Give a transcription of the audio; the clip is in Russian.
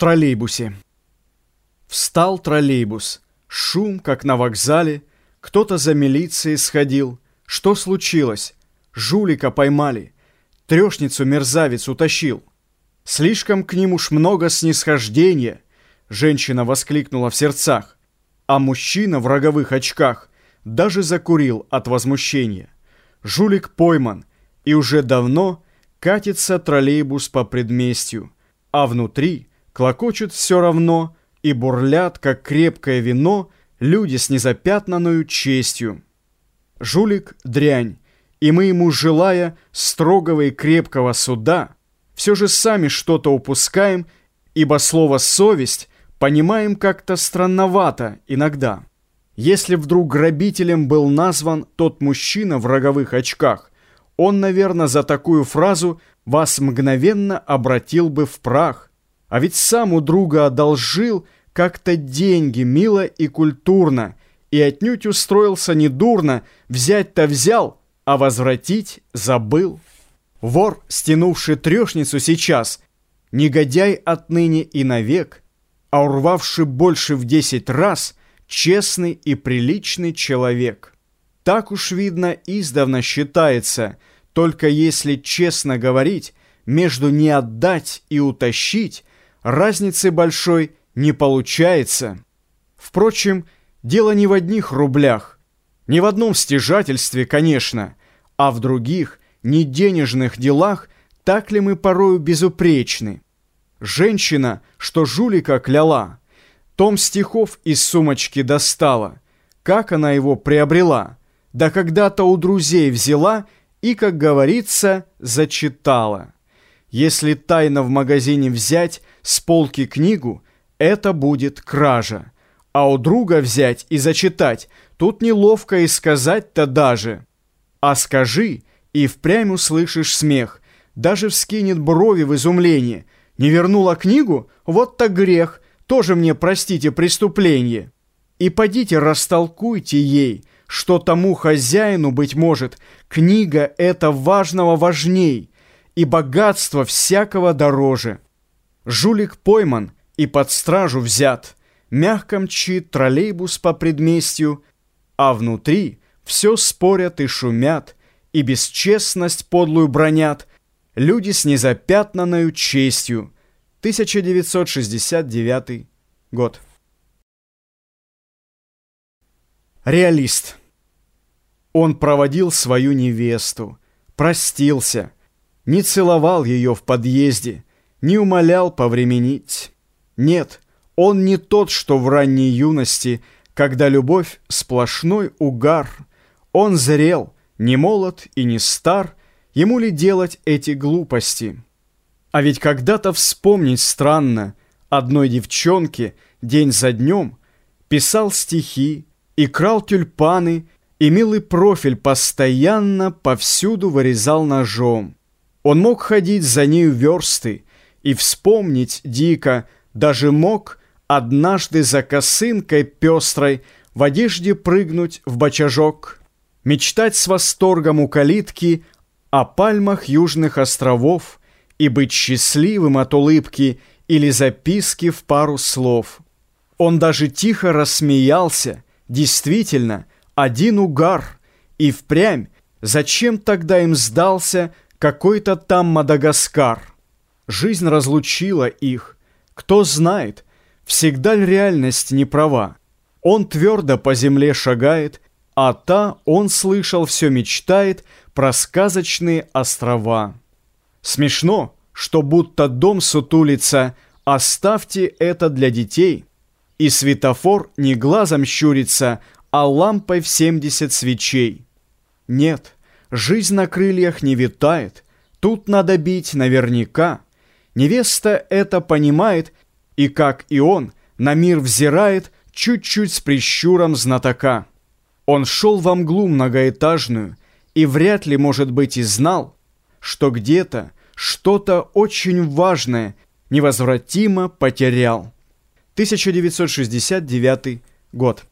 троллейбусе. Встал троллейбус. Шум, как на вокзале. Кто-то за милицией сходил. Что случилось? Жулика поймали. Трешницу мерзавец утащил. Слишком к ним уж много снисхождения. Женщина воскликнула в сердцах. А мужчина в роговых очках даже закурил от возмущения. Жулик пойман, и уже давно катится троллейбус по предместью, а внутри клокочут все равно и бурлят, как крепкое вино, люди с незапятнанную честью. Жулик — дрянь, и мы ему, желая строгого и крепкого суда, все же сами что-то упускаем, ибо слово «совесть» понимаем как-то странновато иногда. Если вдруг грабителем был назван тот мужчина в роговых очках, он, наверное, за такую фразу вас мгновенно обратил бы в прах. А ведь сам у друга одолжил как-то деньги мило и культурно, и отнюдь устроился недурно, взять-то взял, а возвратить забыл. Вор, стянувший трешницу сейчас, негодяй отныне и навек, а урвавший больше в десять раз, честный и приличный человек. Так уж, видно, издавна считается, только если честно говорить, между не отдать и утащить разницы большой не получается. Впрочем, дело не в одних рублях, не в одном стяжательстве, конечно, а в других, не денежных делах, так ли мы порою безупречны. Женщина, что жулика кляла, том стихов из сумочки достала. Как она его приобрела? Да когда-то у друзей взяла и, как говорится, зачитала. Если тайно в магазине взять с полки книгу, это будет кража. А у друга взять и зачитать, тут неловко и сказать-то даже. А скажи, и впрямь услышишь смех, даже вскинет брови в изумлении. Не вернула книгу? Вот так грех, тоже мне простите преступление. И подите растолкуйте ей, что тому хозяину, быть может, книга это важного важней, и богатство всякого дороже. Жулик пойман и под стражу взят, мягко мчит троллейбус по предместью, а внутри все спорят и шумят, и бесчестность подлую бронят, люди с незапятнанной честью. 1969 год. Реалист. Он проводил свою невесту, простился, не целовал ее в подъезде, не умолял повременить. Нет, он не тот, что в ранней юности, когда любовь сплошной угар. Он зрел, не молод и не стар, ему ли делать эти глупости? А ведь когда-то вспомнить странно, одной девчонке день за днем писал стихи и крал тюльпаны, и милый профиль постоянно повсюду вырезал ножом. Он мог ходить за нею версты и вспомнить дико, даже мог однажды за косынкой пестрой в одежде прыгнуть в бочажок, мечтать с восторгом у калитки о пальмах южных островов и быть счастливым от улыбки или записки в пару слов. Он даже тихо рассмеялся, действительно, один угар, и впрямь, зачем тогда им сдался какой-то там Мадагаскар? Жизнь разлучила их, кто знает, всегда ли реальность не права. Он твердо по земле шагает, а та, он слышал, все мечтает про сказочные острова. Смешно, что будто дом сутулится, оставьте это для детей. И светофор не глазом щурится, а лампой в семьдесят свечей. Нет, жизнь на крыльях не витает, тут надо бить наверняка. Невеста это понимает, и, как и он, на мир взирает чуть-чуть с прищуром знатока. Он шел во мглу многоэтажную и вряд ли, может быть, и знал, что где-то что-то очень важное невозвратимо потерял. 1969 год.